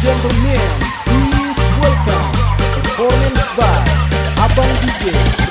gentlemen, please welcome performance by Abang DJ.